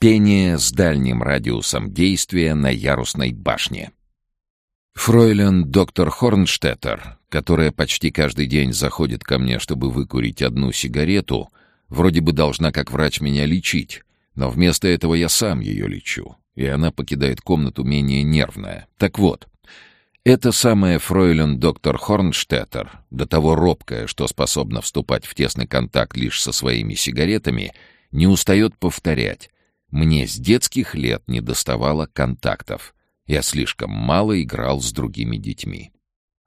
Пение с дальним радиусом действия на ярусной башне. Фройлен доктор Хорнштеттер, которая почти каждый день заходит ко мне, чтобы выкурить одну сигарету, вроде бы должна как врач меня лечить, но вместо этого я сам ее лечу, и она покидает комнату менее нервная. Так вот, эта самая фройлен доктор Хорнштеттер, до того робкая, что способна вступать в тесный контакт лишь со своими сигаретами, не устает повторять «Мне с детских лет не доставало контактов». Я слишком мало играл с другими детьми.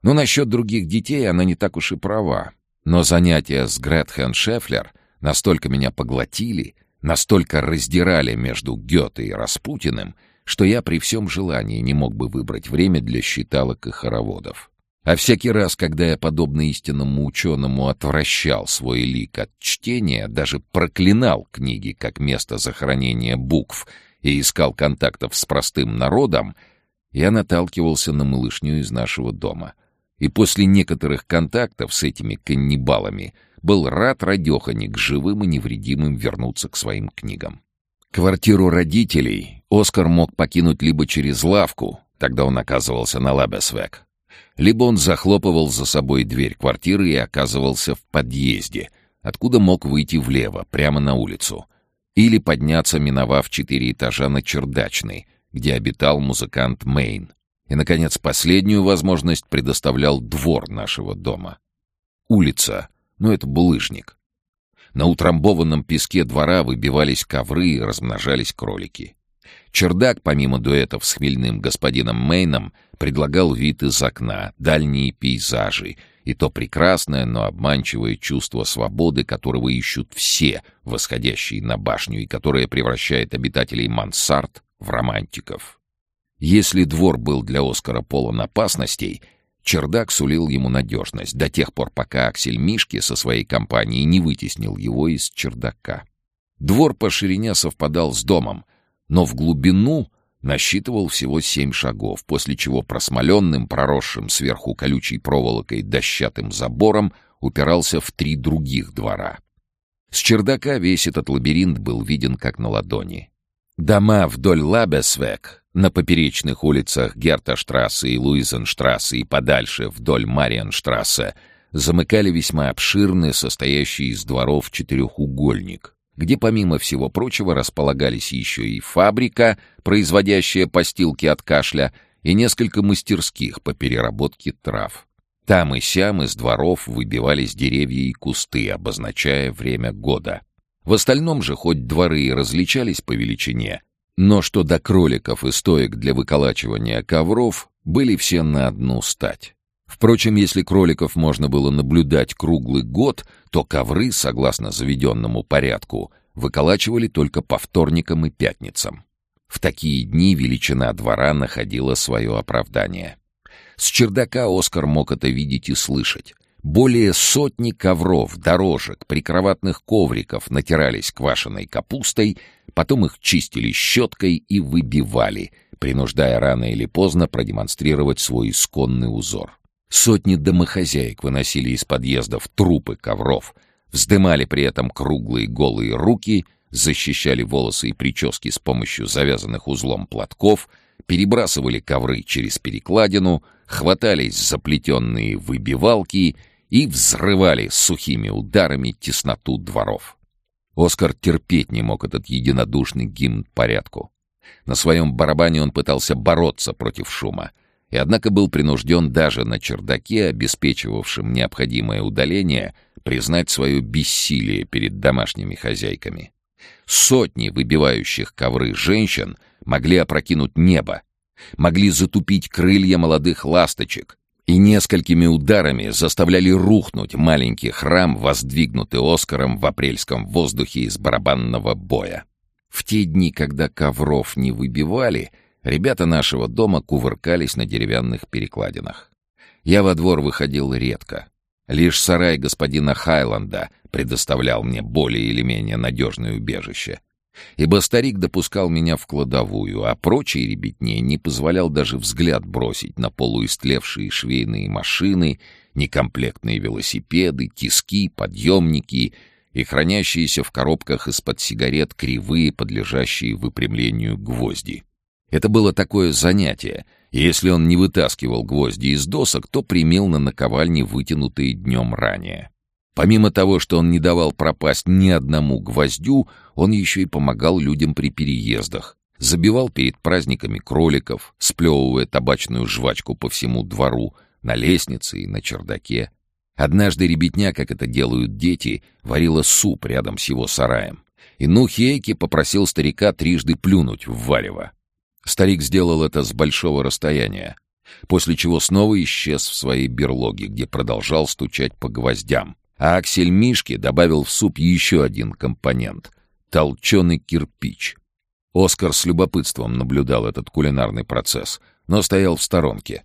Ну, насчет других детей она не так уж и права. Но занятия с Гретхен Шефлер настолько меня поглотили, настолько раздирали между Гёте и Распутиным, что я при всем желании не мог бы выбрать время для считалок и хороводов. А всякий раз, когда я, подобно истинному ученому, отвращал свой лик от чтения, даже проклинал книги как место захоронения букв и искал контактов с простым народом, я наталкивался на малышню из нашего дома. И после некоторых контактов с этими каннибалами был рад радеханик живым и невредимым вернуться к своим книгам. Квартиру родителей Оскар мог покинуть либо через лавку, тогда он оказывался на Лабесвек, либо он захлопывал за собой дверь квартиры и оказывался в подъезде, откуда мог выйти влево, прямо на улицу, или подняться, миновав четыре этажа на чердачный, где обитал музыкант Мейн. И, наконец, последнюю возможность предоставлял двор нашего дома. Улица, ну это булыжник. На утрамбованном песке двора выбивались ковры и размножались кролики. Чердак, помимо дуэтов с хмельным господином Мейном, предлагал вид из окна, дальние пейзажи и то прекрасное, но обманчивое чувство свободы, которого ищут все, восходящие на башню, и которое превращает обитателей мансард в романтиков. Если двор был для Оскара полон опасностей, чердак сулил ему надежность до тех пор, пока Аксель Мишки со своей компанией не вытеснил его из чердака. Двор по ширине совпадал с домом, но в глубину насчитывал всего семь шагов, после чего просмоленным, проросшим сверху колючей проволокой дощатым забором упирался в три других двора. С чердака весь этот лабиринт был виден как на ладони. Дома вдоль Лабесвек, на поперечных улицах Герташтрассе и Луизенштрассе и подальше вдоль Мариенштрассе, замыкали весьма обширный, состоящий из дворов четырехугольник, где, помимо всего прочего, располагались еще и фабрика, производящая постилки от кашля, и несколько мастерских по переработке трав. Там и сям из дворов выбивались деревья и кусты, обозначая время года. В остальном же хоть дворы и различались по величине, но что до кроликов и стоек для выколачивания ковров, были все на одну стать. Впрочем, если кроликов можно было наблюдать круглый год, то ковры, согласно заведенному порядку, выколачивали только по вторникам и пятницам. В такие дни величина двора находила свое оправдание. С чердака Оскар мог это видеть и слышать. Более сотни ковров, дорожек, прикроватных ковриков натирались квашеной капустой, потом их чистили щеткой и выбивали, принуждая рано или поздно продемонстрировать свой исконный узор. Сотни домохозяек выносили из подъездов трупы ковров, вздымали при этом круглые голые руки, защищали волосы и прически с помощью завязанных узлом платков, перебрасывали ковры через перекладину, хватались за плетенные выбивалки — и взрывали сухими ударами тесноту дворов. Оскар терпеть не мог этот единодушный гимн порядку. На своем барабане он пытался бороться против шума, и однако был принужден даже на чердаке, обеспечивавшем необходимое удаление, признать свое бессилие перед домашними хозяйками. Сотни выбивающих ковры женщин могли опрокинуть небо, могли затупить крылья молодых ласточек, и несколькими ударами заставляли рухнуть маленький храм, воздвигнутый Оскаром в апрельском воздухе из барабанного боя. В те дни, когда ковров не выбивали, ребята нашего дома кувыркались на деревянных перекладинах. Я во двор выходил редко. Лишь сарай господина Хайланда предоставлял мне более или менее надежное убежище ибо старик допускал меня в кладовую, а прочие ребятне не позволял даже взгляд бросить на полуистлевшие швейные машины, некомплектные велосипеды, тиски, подъемники и хранящиеся в коробках из-под сигарет кривые, подлежащие выпрямлению гвозди. Это было такое занятие, если он не вытаскивал гвозди из досок, то примел на наковальне вытянутые днем ранее. Помимо того, что он не давал пропасть ни одному гвоздю, он еще и помогал людям при переездах. Забивал перед праздниками кроликов, сплевывая табачную жвачку по всему двору, на лестнице и на чердаке. Однажды ребятня, как это делают дети, варила суп рядом с его сараем. И Нухейки попросил старика трижды плюнуть в варево. Старик сделал это с большого расстояния, после чего снова исчез в своей берлоге, где продолжал стучать по гвоздям. А Аксель Мишки добавил в суп еще один компонент — толченый кирпич. Оскар с любопытством наблюдал этот кулинарный процесс, но стоял в сторонке.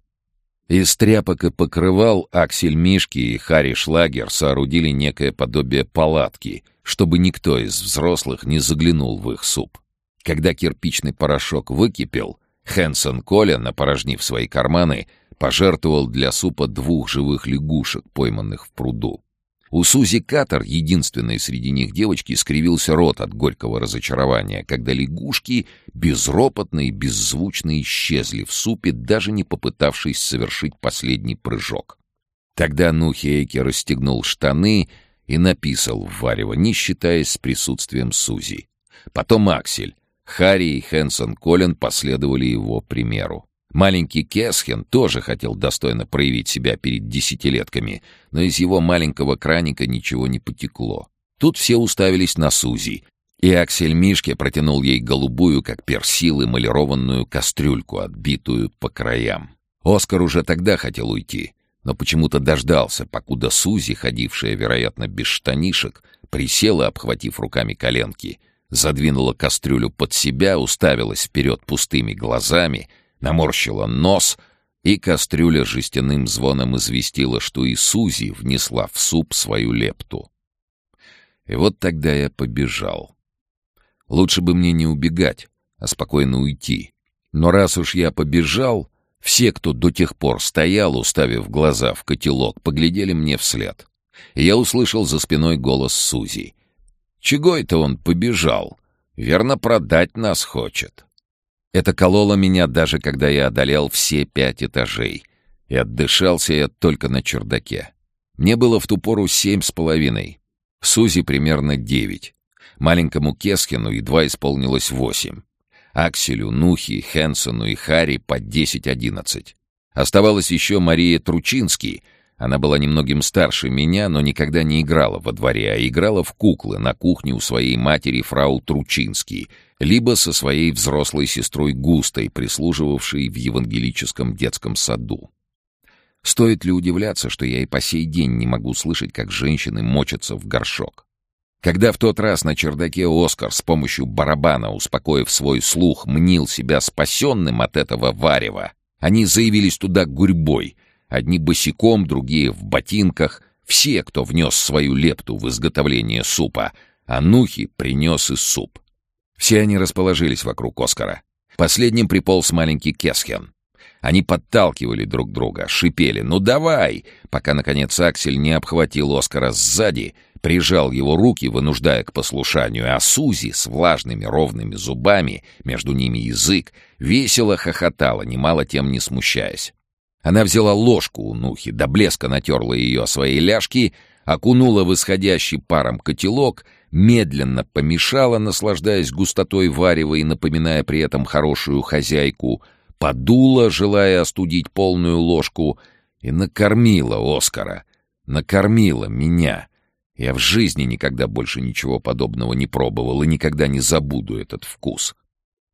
Из тряпок и покрывал Аксель Мишки и Харри Шлагер соорудили некое подобие палатки, чтобы никто из взрослых не заглянул в их суп. Когда кирпичный порошок выкипел, Хэнсон Колин, опорожнив свои карманы, пожертвовал для супа двух живых лягушек, пойманных в пруду. У Сузи Катер, единственной среди них девочки, скривился рот от горького разочарования, когда лягушки безропотно и беззвучно исчезли в супе, даже не попытавшись совершить последний прыжок. Тогда Нухейки расстегнул штаны и написал в варево, не считаясь с присутствием Сузи. Потом Аксель, Харри и Хэнсон Колин последовали его примеру. Маленький Кесхен тоже хотел достойно проявить себя перед десятилетками, но из его маленького краника ничего не потекло. Тут все уставились на Сузи, и Аксель Мишке протянул ей голубую, как персил, эмалированную кастрюльку, отбитую по краям. Оскар уже тогда хотел уйти, но почему-то дождался, покуда Сузи, ходившая, вероятно, без штанишек, присела, обхватив руками коленки, задвинула кастрюлю под себя, уставилась вперед пустыми глазами — наморщила нос, и кастрюля жестяным звоном известила, что и Сузи внесла в суп свою лепту. И вот тогда я побежал. Лучше бы мне не убегать, а спокойно уйти. Но раз уж я побежал, все, кто до тех пор стоял, уставив глаза в котелок, поглядели мне вслед. И я услышал за спиной голос Сузи. «Чего это он побежал? Верно, продать нас хочет». Это кололо меня даже когда я одолел все пять этажей. И отдышался я только на чердаке. Мне было в ту пору семь с половиной. Сузи примерно девять. Маленькому Кескину едва исполнилось восемь. Акселю, Нухи, Хенсону и Хари по десять-одиннадцать. Оставалась еще Мария Тручинский. Она была немногим старше меня, но никогда не играла во дворе, а играла в куклы на кухне у своей матери фрау Тручинский — либо со своей взрослой сестрой Густой, прислуживавшей в евангелическом детском саду. Стоит ли удивляться, что я и по сей день не могу слышать, как женщины мочатся в горшок? Когда в тот раз на чердаке Оскар с помощью барабана, успокоив свой слух, мнил себя спасенным от этого варева, они заявились туда гурьбой, одни босиком, другие в ботинках, все, кто внес свою лепту в изготовление супа, а Нухи принес и суп. Все они расположились вокруг Оскара. Последним приполз маленький Кесхен. Они подталкивали друг друга, шипели «Ну давай!», пока, наконец, Аксель не обхватил Оскара сзади, прижал его руки, вынуждая к послушанию, а Сузи с влажными ровными зубами, между ними язык, весело хохотала, немало тем не смущаясь. Она взяла ложку у Нухи, до блеска натерла ее своей ляжки, окунула в исходящий паром котелок — медленно помешала, наслаждаясь густотой варева и напоминая при этом хорошую хозяйку, подула, желая остудить полную ложку, и накормила Оскара, накормила меня. Я в жизни никогда больше ничего подобного не пробовал и никогда не забуду этот вкус.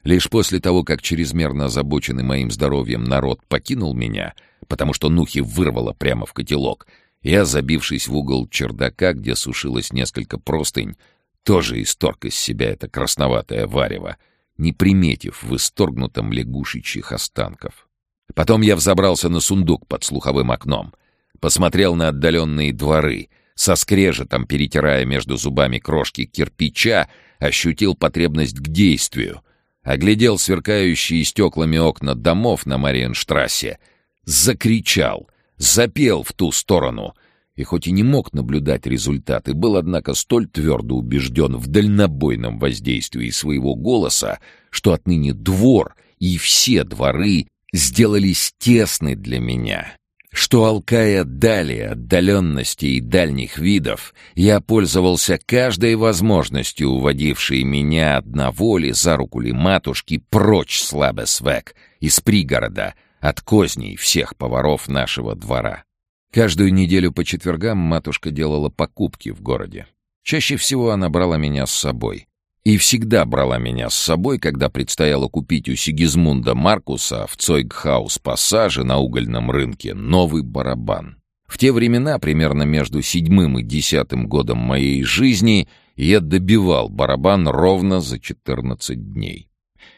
Лишь после того, как чрезмерно озабоченный моим здоровьем народ покинул меня, потому что Нухи вырвало прямо в котелок — я, забившись в угол чердака, где сушилось несколько простынь, тоже исторг из себя это красноватое варево, не приметив в исторгнутом лягушечьих останков. Потом я взобрался на сундук под слуховым окном, посмотрел на отдаленные дворы, со скрежетом перетирая между зубами крошки кирпича, ощутил потребность к действию, оглядел сверкающие стеклами окна домов на Мариенштрассе, закричал — запел в ту сторону. И хоть и не мог наблюдать результаты, был, однако, столь твердо убежден в дальнобойном воздействии своего голоса, что отныне двор и все дворы сделались тесны для меня, что, алкая далее отдаленности и дальних видов, я пользовался каждой возможностью, уводившей меня одного ли за руку ли матушки прочь слабесвек из пригорода, от козней всех поваров нашего двора. Каждую неделю по четвергам матушка делала покупки в городе. Чаще всего она брала меня с собой. И всегда брала меня с собой, когда предстояло купить у Сигизмунда Маркуса в Цойгхаус-пассаже на угольном рынке новый барабан. В те времена, примерно между седьмым и десятым годом моей жизни, я добивал барабан ровно за 14 дней.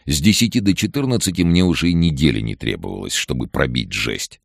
С десяти до четырнадцати мне уже и недели не требовалось, чтобы пробить жесть.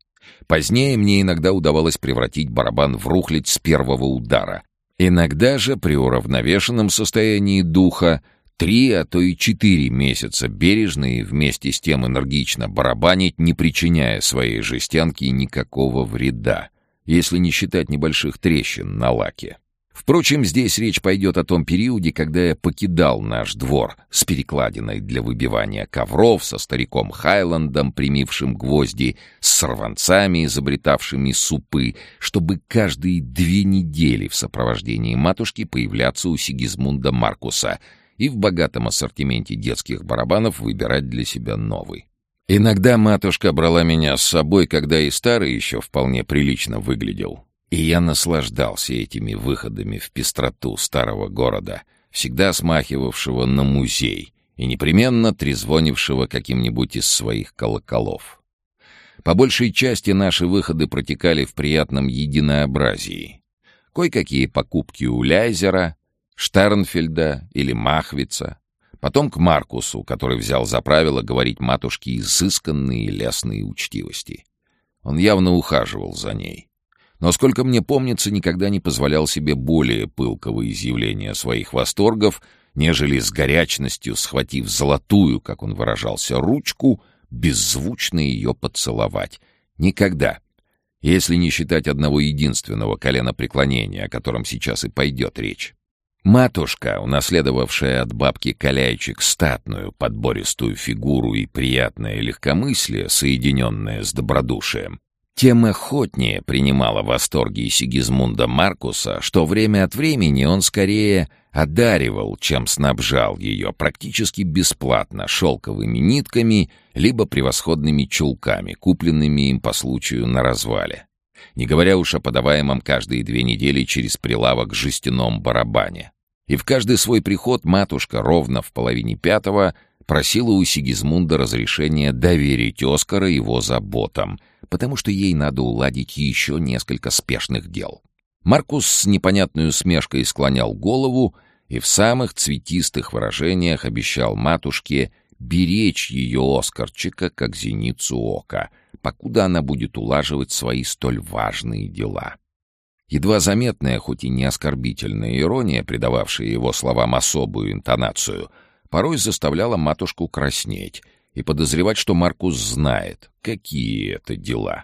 Позднее мне иногда удавалось превратить барабан в рухлядь с первого удара, Иногда же при уравновешенном состоянии духа три, а то и четыре месяца бережно и вместе с тем энергично барабанить, не причиняя своей жестянке никакого вреда, если не считать небольших трещин на лаке. Впрочем, здесь речь пойдет о том периоде, когда я покидал наш двор с перекладиной для выбивания ковров, со стариком Хайландом, примившим гвозди, с сорванцами, изобретавшими супы, чтобы каждые две недели в сопровождении матушки появляться у Сигизмунда Маркуса и в богатом ассортименте детских барабанов выбирать для себя новый. Иногда матушка брала меня с собой, когда и старый еще вполне прилично выглядел. И я наслаждался этими выходами в пестроту старого города, всегда смахивавшего на музей и непременно трезвонившего каким-нибудь из своих колоколов. По большей части наши выходы протекали в приятном единообразии. Кое-какие покупки у Ляйзера, Штернфельда или Махвица, потом к Маркусу, который взял за правило говорить матушке изысканные лесные учтивости. Он явно ухаживал за ней. Но, сколько мне помнится, никогда не позволял себе более пылкого изъявления своих восторгов, нежели с горячностью, схватив золотую, как он выражался, ручку, беззвучно ее поцеловать. Никогда. Если не считать одного единственного колена преклонения, о котором сейчас и пойдет речь. Матушка, унаследовавшая от бабки Каляйчик статную, подбористую фигуру и приятное легкомыслие, соединенное с добродушием, тем охотнее принимала восторги Сигизмунда Маркуса, что время от времени он скорее одаривал, чем снабжал ее практически бесплатно шелковыми нитками либо превосходными чулками, купленными им по случаю на развале. Не говоря уж о подаваемом каждые две недели через прилавок жестяном барабане. И в каждый свой приход матушка ровно в половине пятого просила у Сигизмунда разрешения доверить Оскара его заботам — потому что ей надо уладить еще несколько спешных дел. Маркус с непонятной усмешкой склонял голову и в самых цветистых выражениях обещал матушке беречь ее Оскарчика как зеницу ока, покуда она будет улаживать свои столь важные дела. Едва заметная, хоть и не оскорбительная ирония, придававшая его словам особую интонацию, порой заставляла матушку краснеть и подозревать, что Маркус знает, какие это дела.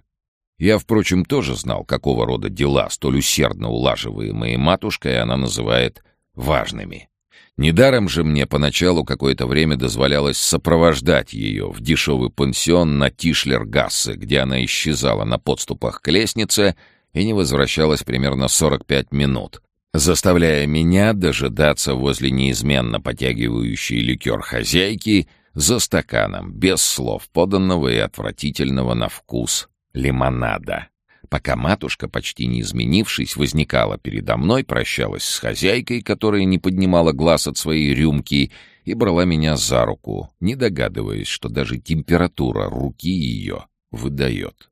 Я, впрочем, тоже знал, какого рода дела, столь усердно улаживаемые матушкой, она называет важными. Недаром же мне поначалу какое-то время дозволялось сопровождать ее в дешевый пансион на Тишлергассе, где она исчезала на подступах к лестнице и не возвращалась примерно 45 минут, заставляя меня дожидаться возле неизменно потягивающей ликер хозяйки за стаканом, без слов, поданного и отвратительного на вкус лимонада. Пока матушка, почти не изменившись, возникала передо мной, прощалась с хозяйкой, которая не поднимала глаз от своей рюмки, и брала меня за руку, не догадываясь, что даже температура руки ее выдает.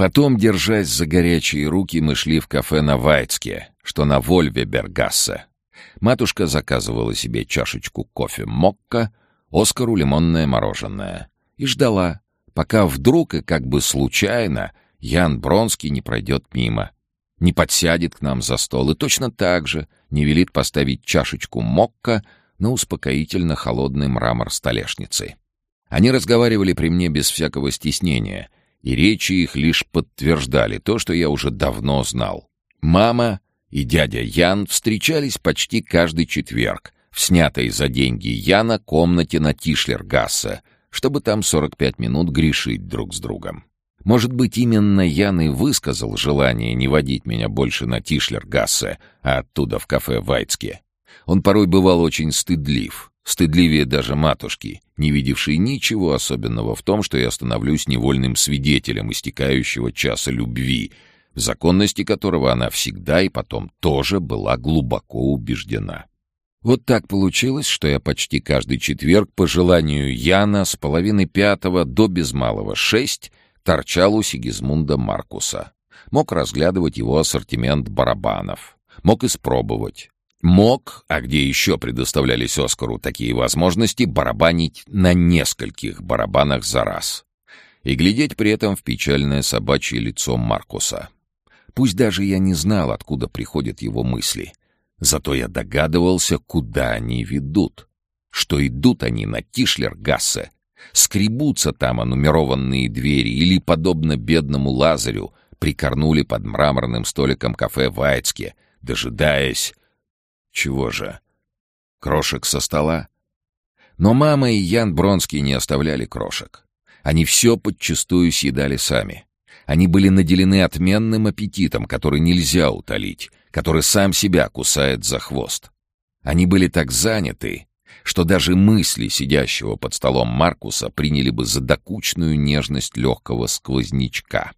Потом, держась за горячие руки, мы шли в кафе на Вайцке, что на Вольве Бергассе. Матушка заказывала себе чашечку кофе «Мокко», Оскару лимонное мороженое. И ждала, пока вдруг и как бы случайно Ян Бронский не пройдет мимо. Не подсядет к нам за стол и точно так же не велит поставить чашечку мокко на успокоительно холодный мрамор столешницы. Они разговаривали при мне без всякого стеснения, и речи их лишь подтверждали то, что я уже давно знал. Мама и дядя Ян встречались почти каждый четверг в снятой за деньги Яна комнате на Тишлергассе, чтобы там 45 минут грешить друг с другом. Может быть, именно Ян и высказал желание не водить меня больше на Тишлергассе, а оттуда в кафе Вайцке. Он порой бывал очень стыдлив, стыдливее даже матушки, не видевшей ничего особенного в том, что я становлюсь невольным свидетелем истекающего часа любви, в законности которого она всегда и потом тоже была глубоко убеждена. Вот так получилось, что я почти каждый четверг по желанию Яна с половины пятого до без малого шесть торчал у Сигизмунда Маркуса. Мог разглядывать его ассортимент барабанов. Мог испробовать. Мог, а где еще предоставлялись Оскару такие возможности, барабанить на нескольких барабанах за раз. И глядеть при этом в печальное собачье лицо Маркуса. Пусть даже я не знал, откуда приходят его мысли. Зато я догадывался, куда они ведут. Что идут они на Тишлер-Гассе. Скребутся там онумерованные двери или, подобно бедному Лазарю, прикорнули под мраморным столиком кафе в Айцке, дожидаясь... Чего же? Крошек со стола? Но мама и Ян Бронский не оставляли крошек. Они все подчистую съедали сами. Они были наделены отменным аппетитом, который нельзя утолить, который сам себя кусает за хвост. Они были так заняты, что даже мысли сидящего под столом Маркуса приняли бы за докучную нежность легкого сквознячка.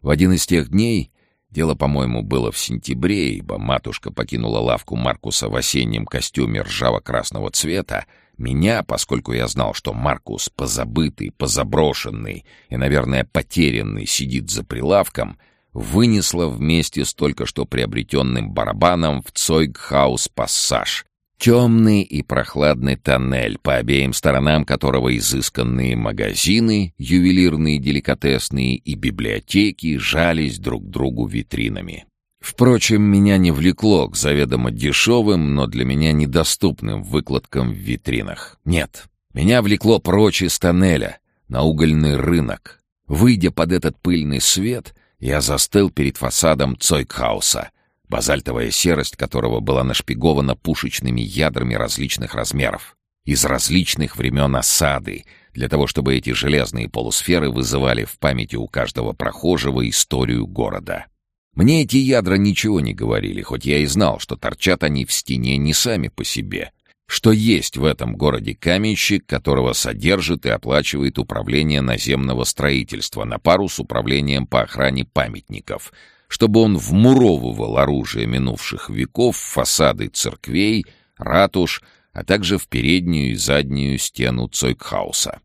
В один из тех дней, дело, по-моему, было в сентябре, ибо матушка покинула лавку Маркуса в осеннем костюме ржаво-красного цвета, меня, поскольку я знал, что Маркус позабытый, позаброшенный и, наверное, потерянный сидит за прилавком — вынесла вместе с только что приобретенным барабаном в Цойгхаус-пассаж. Темный и прохладный тоннель, по обеим сторонам которого изысканные магазины, ювелирные деликатесные и библиотеки жались друг к другу витринами. Впрочем, меня не влекло к заведомо дешевым, но для меня недоступным выкладкам в витринах. Нет, меня влекло прочь из тоннеля, на угольный рынок. Выйдя под этот пыльный свет — я застыл перед фасадом Цойкхауса, базальтовая серость которого была нашпигована пушечными ядрами различных размеров, из различных времен осады, для того, чтобы эти железные полусферы вызывали в памяти у каждого прохожего историю города. Мне эти ядра ничего не говорили, хоть я и знал, что торчат они в стене не сами по себе — что есть в этом городе каменщик, которого содержит и оплачивает управление наземного строительства на пару с управлением по охране памятников, чтобы он вмуровывал оружие минувших веков в фасады церквей, ратуш, а также в переднюю и заднюю стену Цойкхауса.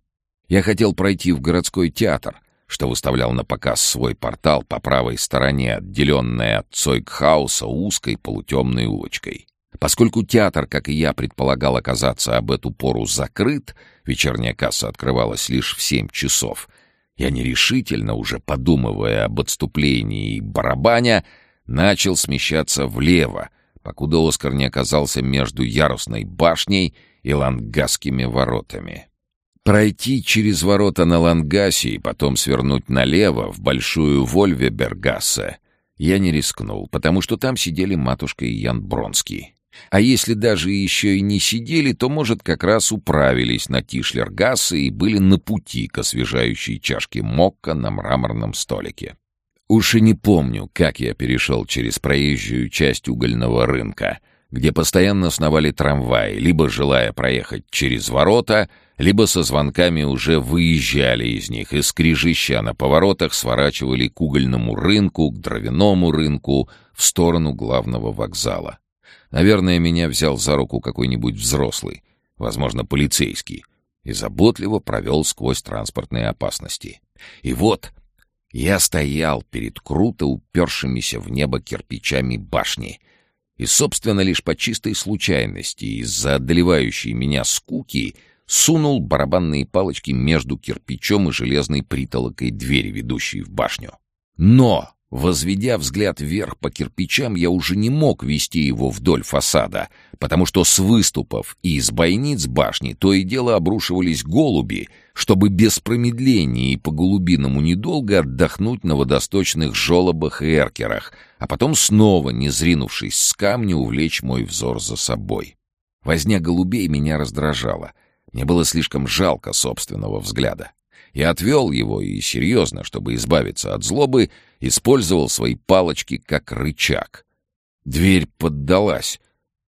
Я хотел пройти в городской театр, что выставлял на показ свой портал по правой стороне, отделенной от Цойкхауса узкой полутемной улочкой. Поскольку театр, как и я, предполагал оказаться об эту пору закрыт, вечерняя касса открывалась лишь в семь часов, я нерешительно, уже подумывая об отступлении и барабаня, начал смещаться влево, покуда Оскар не оказался между ярусной башней и лангасскими воротами. Пройти через ворота на Лангасе и потом свернуть налево в большую Вольвебергассе я не рискнул, потому что там сидели матушка и Ян Бронский. А если даже еще и не сидели, то, может, как раз управились на Тишлергассе и были на пути к освежающей чашке мокка на мраморном столике. Уж и не помню, как я перешел через проезжую часть угольного рынка, где постоянно сновали трамваи, либо желая проехать через ворота, либо со звонками уже выезжали из них и скрижища на поворотах сворачивали к угольному рынку, к дровяному рынку, в сторону главного вокзала. Наверное, меня взял за руку какой-нибудь взрослый, возможно, полицейский, и заботливо провел сквозь транспортные опасности. И вот я стоял перед круто упершимися в небо кирпичами башни, и, собственно, лишь по чистой случайности, из-за одолевающей меня скуки, сунул барабанные палочки между кирпичом и железной притолокой двери, ведущей в башню. Но Возведя взгляд вверх по кирпичам, я уже не мог вести его вдоль фасада, потому что с выступов и из бойниц башни то и дело обрушивались голуби, чтобы без промедления и по голубиному недолго отдохнуть на водосточных жолобах и эркерах, а потом снова, не зринувшись с камня, увлечь мой взор за собой. Возня голубей меня раздражала. Мне было слишком жалко собственного взгляда. Я отвел его и, серьезно, чтобы избавиться от злобы, использовал свои палочки как рычаг. Дверь поддалась,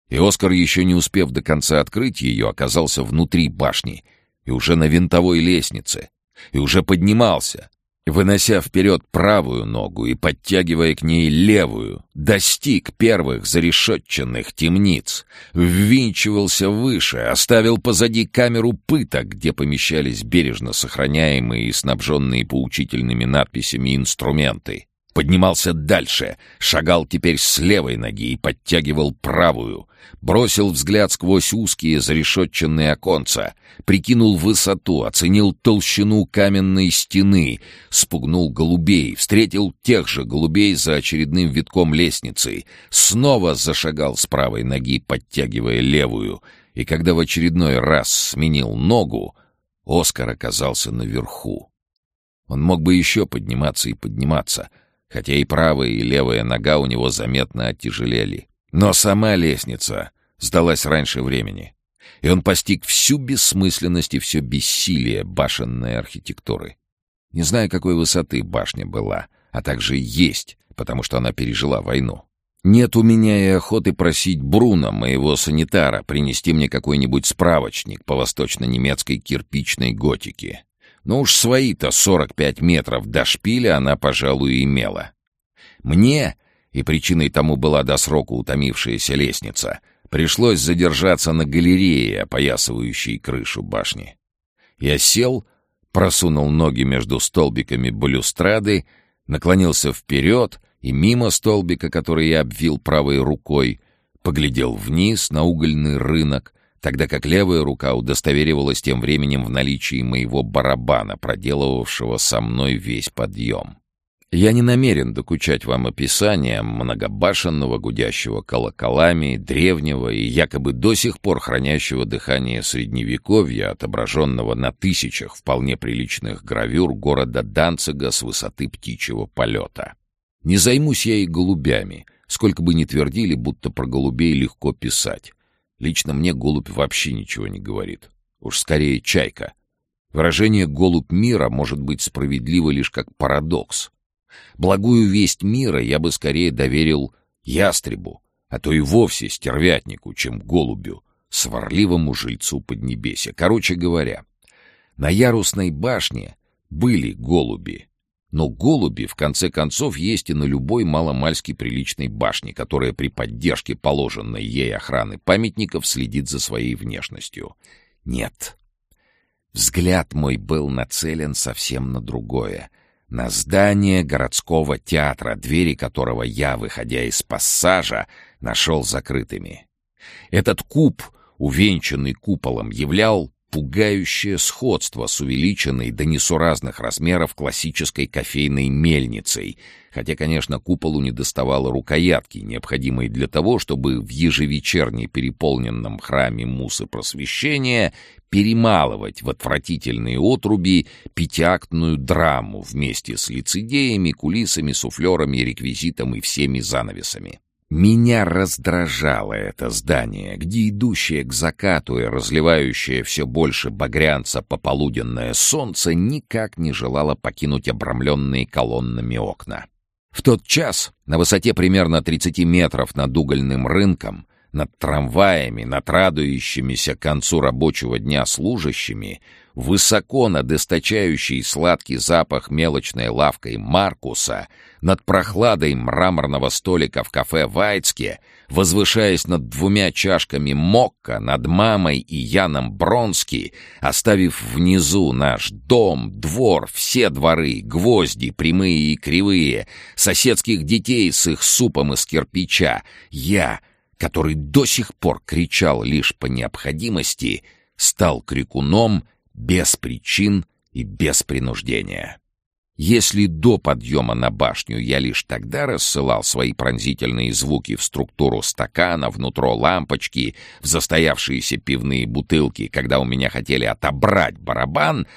и Оскар, еще не успев до конца открыть ее, оказался внутри башни и уже на винтовой лестнице, и уже поднимался, вынося вперед правую ногу и подтягивая к ней левую, достиг первых зарешетченных темниц, ввинчивался выше, оставил позади камеру пыток, где помещались бережно сохраняемые и снабженные поучительными надписями инструменты. Поднимался дальше, шагал теперь с левой ноги и подтягивал правую, бросил взгляд сквозь узкие зарешетченные оконца, прикинул высоту, оценил толщину каменной стены, спугнул голубей, встретил тех же голубей за очередным витком лестницы, снова зашагал с правой ноги, подтягивая левую, и когда в очередной раз сменил ногу, Оскар оказался наверху. Он мог бы еще подниматься и подниматься, хотя и правая, и левая нога у него заметно оттяжелели. Но сама лестница сдалась раньше времени, и он постиг всю бессмысленность и все бессилие башенной архитектуры. Не знаю, какой высоты башня была, а также есть, потому что она пережила войну. Нет у меня и охоты просить Бруна, моего санитара, принести мне какой-нибудь справочник по восточно-немецкой кирпичной готике. Но уж свои-то 45 метров до шпиля она, пожалуй, имела. Мне и причиной тому была до срока утомившаяся лестница, пришлось задержаться на галерее, опоясывающей крышу башни. Я сел, просунул ноги между столбиками балюстрады, наклонился вперед и мимо столбика, который я обвил правой рукой, поглядел вниз на угольный рынок, тогда как левая рука удостоверивалась тем временем в наличии моего барабана, проделывавшего со мной весь подъем. Я не намерен докучать вам описанием многобашенного, гудящего колоколами, древнего и якобы до сих пор хранящего дыхание средневековья, отображенного на тысячах вполне приличных гравюр города Данцига с высоты птичьего полета. Не займусь я и голубями, сколько бы ни твердили, будто про голубей легко писать. Лично мне голубь вообще ничего не говорит. Уж скорее чайка. Выражение «голубь мира» может быть справедливо лишь как парадокс — Благую весть мира я бы скорее доверил ястребу, а то и вовсе стервятнику, чем голубю, сварливому жильцу Поднебесья. Короче говоря, на ярусной башне были голуби, но голуби, в конце концов, есть и на любой маломальски приличной башне, которая при поддержке положенной ей охраны памятников следит за своей внешностью. Нет. Взгляд мой был нацелен совсем на другое на здание городского театра, двери которого я, выходя из пассажа, нашел закрытыми. Этот куб, увенчанный куполом, являл пугающее сходство с увеличенной до несуразных размеров классической кофейной мельницей, хотя, конечно, куполу не доставало рукоятки, необходимой для того, чтобы в ежевечерне переполненном храме мусы просвещения перемалывать в отвратительные отруби пятиактную драму вместе с лицедеями, кулисами, суфлерами, реквизитом и всеми занавесами. Меня раздражало это здание, где идущее к закату и разливающее все больше багрянца пополуденное солнце никак не желало покинуть обрамленные колоннами окна. В тот час, на высоте примерно 30 метров над угольным рынком, над трамваями, над радующимися к концу рабочего дня служащими, высоко над источающий сладкий запах мелочной лавкой Маркуса, над прохладой мраморного столика в кафе Вайцке, возвышаясь над двумя чашками Мокка, над мамой и Яном Бронски, оставив внизу наш дом, двор, все дворы, гвозди, прямые и кривые, соседских детей с их супом из кирпича, я — который до сих пор кричал лишь по необходимости, стал крикуном без причин и без принуждения. Если до подъема на башню я лишь тогда рассылал свои пронзительные звуки в структуру стакана, внутрь лампочки, в застоявшиеся пивные бутылки, когда у меня хотели отобрать барабан,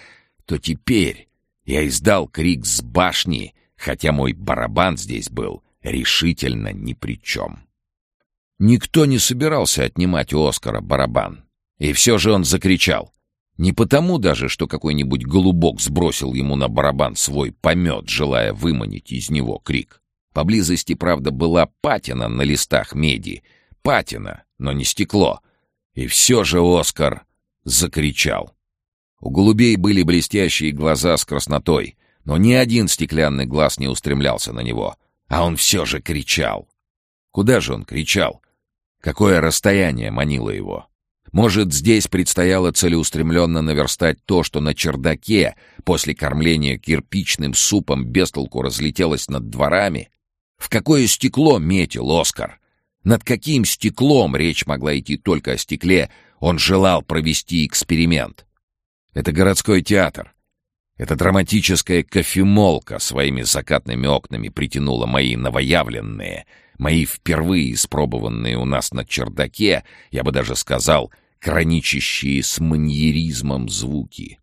то теперь я издал крик с башни, хотя мой барабан здесь был решительно ни при чем. Никто не собирался отнимать у Оскара барабан. И все же он закричал. Не потому даже, что какой-нибудь голубок сбросил ему на барабан свой помет, желая выманить из него крик. Поблизости, правда, была патина на листах меди. Патина, но не стекло. И все же Оскар закричал. У голубей были блестящие глаза с краснотой, но ни один стеклянный глаз не устремлялся на него, а он все же кричал. Куда же он кричал? Какое расстояние манило его? Может, здесь предстояло целеустремленно наверстать то, что на чердаке после кормления кирпичным супом бестолку разлетелось над дворами? В какое стекло метил Оскар? Над каким стеклом речь могла идти только о стекле? Он желал провести эксперимент. Это городской театр. Эта драматическая кофемолка своими закатными окнами притянула мои новоявленные, мои впервые испробованные у нас на чердаке, я бы даже сказал, граничащие с маньеризмом звуки.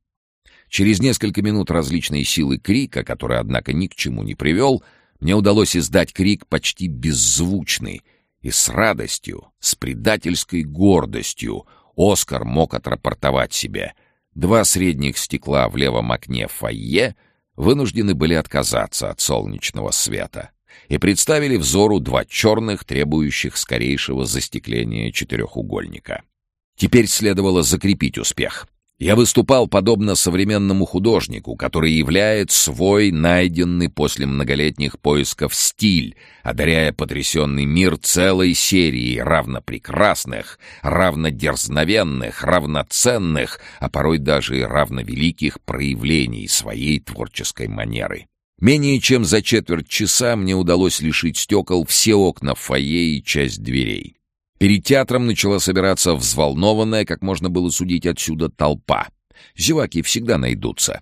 Через несколько минут различной силы крика, который, однако, ни к чему не привел, мне удалось издать крик почти беззвучный, и с радостью, с предательской гордостью Оскар мог отрапортовать себе. Два средних стекла в левом окне фойе вынуждены были отказаться от солнечного света и представили взору два черных, требующих скорейшего застекления четырехугольника. Теперь следовало закрепить успех. Я выступал подобно современному художнику, который являет свой найденный после многолетних поисков стиль, одаряя потрясенный мир целой серией равнопрекрасных, равнодерзновенных, равноценных, а порой даже и равновеликих проявлений своей творческой манеры. Менее чем за четверть часа мне удалось лишить стекол все окна в фойе и часть дверей. Перед театром начала собираться взволнованная, как можно было судить отсюда, толпа. Зеваки всегда найдутся.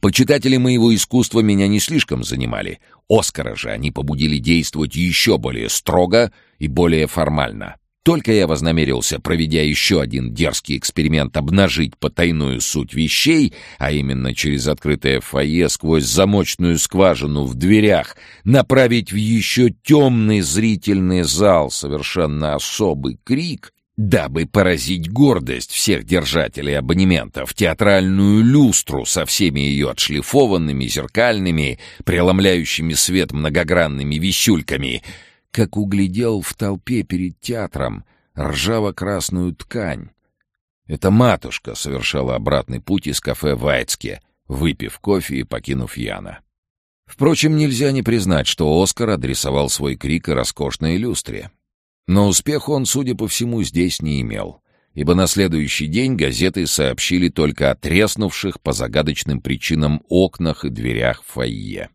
Почитатели моего искусства меня не слишком занимали. Оскара же они побудили действовать еще более строго и более формально. Только я вознамерился, проведя еще один дерзкий эксперимент, обнажить потайную суть вещей, а именно через открытое фойе сквозь замочную скважину в дверях, направить в еще темный зрительный зал совершенно особый крик, дабы поразить гордость всех держателей абонементов, театральную люстру со всеми ее отшлифованными, зеркальными, преломляющими свет многогранными висюльками — как углядел в толпе перед театром ржаво-красную ткань. Эта матушка совершала обратный путь из кафе Вайцке, выпив кофе и покинув Яна. Впрочем, нельзя не признать, что Оскар адресовал свой крик и роскошной люстре. Но успеха он, судя по всему, здесь не имел, ибо на следующий день газеты сообщили только о треснувших по загадочным причинам окнах и дверях фойе.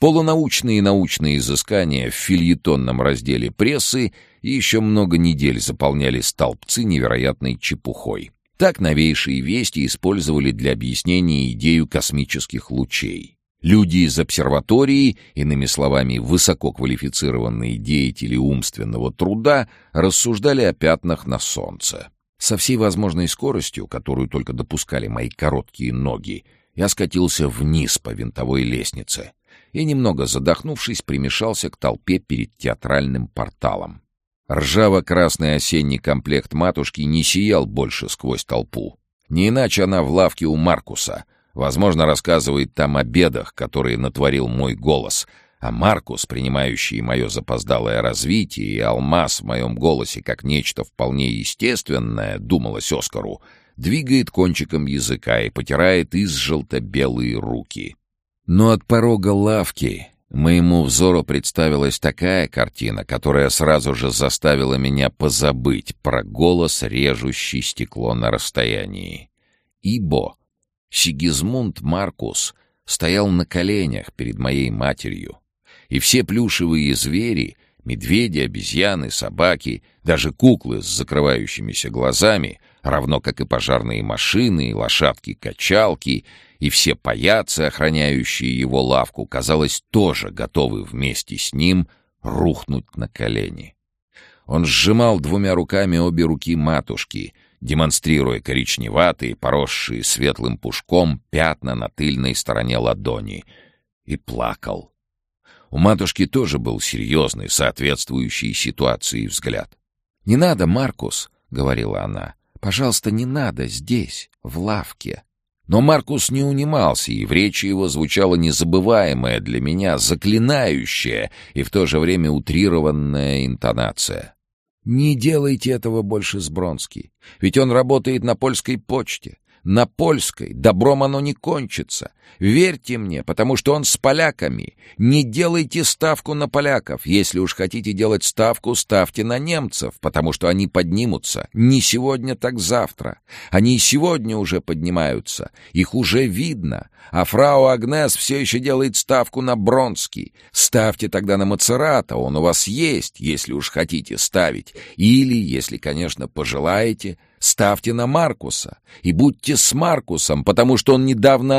Полунаучные и научные изыскания в фильетонном разделе прессы еще много недель заполняли столбцы невероятной чепухой. Так новейшие вести использовали для объяснения идею космических лучей. Люди из обсерватории, иными словами, высококвалифицированные деятели умственного труда, рассуждали о пятнах на Солнце. Со всей возможной скоростью, которую только допускали мои короткие ноги, я скатился вниз по винтовой лестнице и, немного задохнувшись, примешался к толпе перед театральным порталом. Ржаво-красный осенний комплект матушки не сиял больше сквозь толпу. Не иначе она в лавке у Маркуса. Возможно, рассказывает там о бедах, которые натворил мой голос. А Маркус, принимающий мое запоздалое развитие, и алмаз в моем голосе как нечто вполне естественное, думалось Оскару, двигает кончиком языка и потирает из желто-белые руки. Но от порога лавки моему взору представилась такая картина, которая сразу же заставила меня позабыть про голос, режущий стекло на расстоянии. Ибо Сигизмунд Маркус стоял на коленях перед моей матерью, и все плюшевые звери — медведи, обезьяны, собаки, даже куклы с закрывающимися глазами, равно как и пожарные машины, лошадки-качалки, и все паяцы, охраняющие его лавку, казалось, тоже готовы вместе с ним рухнуть на колени. Он сжимал двумя руками обе руки матушки, демонстрируя коричневатые, поросшие светлым пушком пятна на тыльной стороне ладони, и плакал. У матушки тоже был серьезный, соответствующий ситуации взгляд. «Не надо, Маркус», — говорила она, — «пожалуйста, не надо здесь, в лавке». Но Маркус не унимался, и в речи его звучала незабываемая для меня, заклинающая и в то же время утрированная интонация. «Не делайте этого больше с Бронски, ведь он работает на польской почте на польской. Добром оно не кончится. Верьте мне, потому что он с поляками. Не делайте ставку на поляков. Если уж хотите делать ставку, ставьте на немцев, потому что они поднимутся. Не сегодня, так завтра. Они и сегодня уже поднимаются. Их уже видно. А фрау Агнес все еще делает ставку на Бронский. Ставьте тогда на Мацерата, он у вас есть, если уж хотите ставить. Или, если, конечно, пожелаете, Ставьте на Маркуса и будьте с Маркусом, потому что он недавно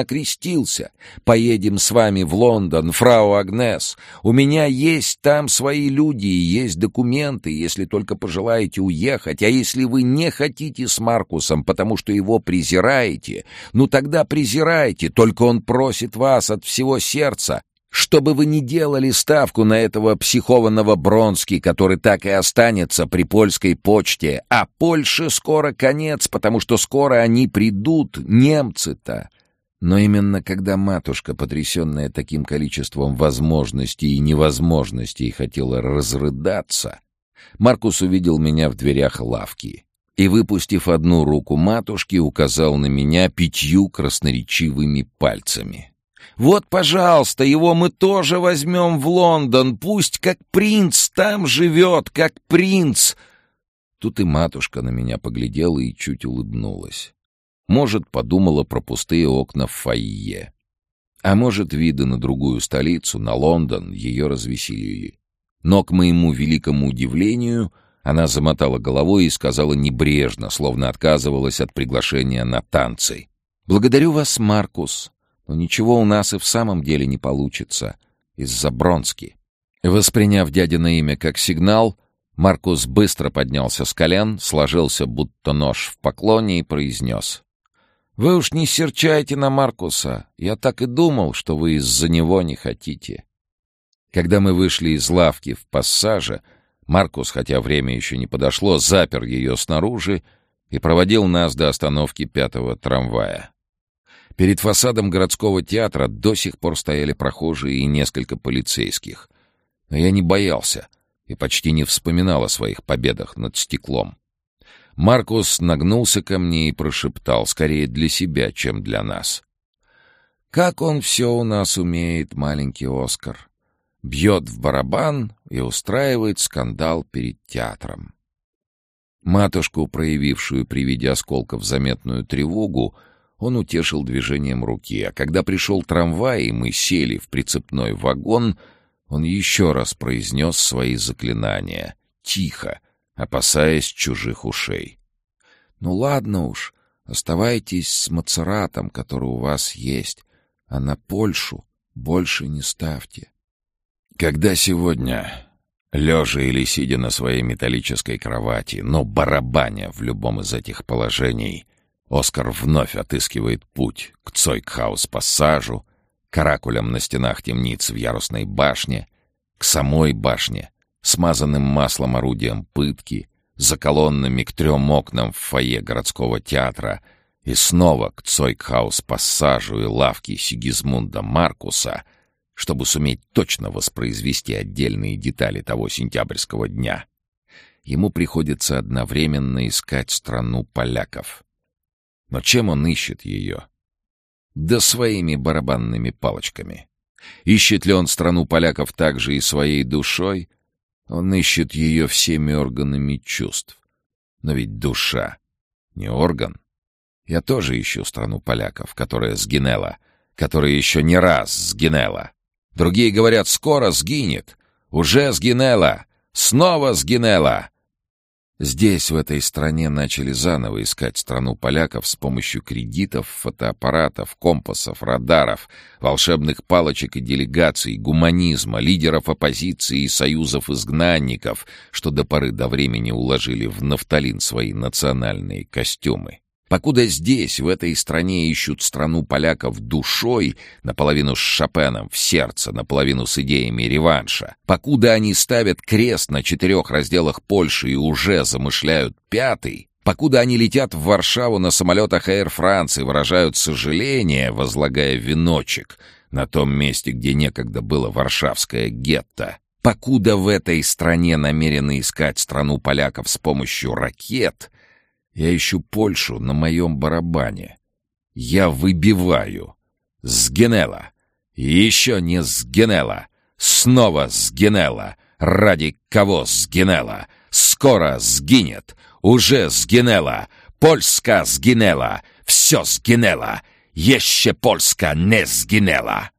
окрестился. Поедем с вами в Лондон, фрау Агнес. У меня есть там свои люди и есть документы, если только пожелаете уехать. А если вы не хотите с Маркусом, потому что его презираете, ну тогда презирайте, только он просит вас от всего сердца. Что бы вы ни делали ставку на этого психованного Бронски, который так и останется при польской почте, а Польше скоро конец, потому что скоро они придут, немцы-то. Но именно когда матушка, потрясенная таким количеством возможностей и невозможностей, хотела разрыдаться, Маркус увидел меня в дверях лавки и, выпустив одну руку матушки, указал на меня пятью красноречивыми пальцами. Вот, пожалуйста, его мы тоже возьмем в Лондон. Пусть как принц там живет, как принц. Тут и матушка на меня поглядела и чуть улыбнулась. Может, подумала про пустые окна в фойе. А может, виды на другую столицу, на Лондон, ее развеселили. Но, к моему великому удивлению, она замотала головой и сказала небрежно, словно отказывалась от приглашения на танцы. «Благодарю вас, Маркус. Но ничего у нас и в самом деле не получится из-за Бронски. Восприняв дядино имя как сигнал, Маркус быстро поднялся с колен, сложился будто нож в поклоне и произнес. «Вы уж не серчайте на Маркуса. Я так и думал, что вы из-за него не хотите». Когда мы вышли из лавки в пассаже, Маркус, хотя время еще не подошло, запер ее снаружи и проводил нас до остановки пятого трамвая. Перед фасадом городского театра до сих пор стояли прохожие и несколько полицейских. Но я не боялся и почти не вспоминал о своих победах над стеклом. Маркус нагнулся ко мне и прошептал, скорее для себя, чем для нас. «Как он все у нас умеет, маленький Оскар! Бьет в барабан и устраивает скандал перед театром». Матушку, проявившую при виде осколков заметную тревогу, он утешил движением руки, а когда пришел трамвай, и мы сели в прицепной вагон, он еще раз произнес свои заклинания, тихо, опасаясь чужих ушей. «Ну ладно уж, оставайтесь с Мацератом, который у вас есть, а на Польшу больше не ставьте». «Когда сегодня...» Лежа или сидя на своей металлической кровати, но барабаня в любом из этих положений, Оскар вновь отыскивает путь к Цойкхаус-пассажу, каракулям на стенах темниц в ярусной башне, к самой башне, смазанным маслом орудием пытки, за колоннами к трем окнам в фойе городского театра и снова к Цойкхаус-пассажу и лавке Сигизмунда Маркуса, чтобы суметь точно воспроизвести отдельные детали того сентябрьского дня. Ему приходится одновременно искать страну поляков — но чем он ищет ее? Да своими барабанными палочками. Ищет ли он страну поляков также и своей душой? Он ищет ее всеми органами чувств. Но ведь душа не орган. Я тоже ищу страну поляков, которая сгинела, которая еще не раз сгинела. Другие говорят, скоро сгинет, уже сгинела, снова сгинела. Здесь, в этой стране, начали заново искать страну поляков с помощью кредитов, фотоаппаратов, компасов, радаров, волшебных палочек и делегаций, гуманизма, лидеров оппозиции и союзов изгнанников, что до поры до времени уложили в нафталин свои национальные костюмы. Покуда здесь, в этой стране, ищут страну поляков душой, наполовину с Шопеном в сердце, наполовину с идеями реванша, покуда они ставят крест на четырех разделах Польши и уже замышляют пятый, покуда они летят в Варшаву на самолетах Air France и выражают сожаление, возлагая веночек на том месте, где некогда было варшавское гетто, покуда в этой стране намерены искать страну поляков с помощью ракет — я ищу Польшу на моем барабане. Я выбиваю. Сгенела. Еще не сгенела. Снова сгенела. Ради кого сгенела? Скоро сгинет. Уже сгинела. Польска сгинела. Все сгинела. Еще Польска не сгинела.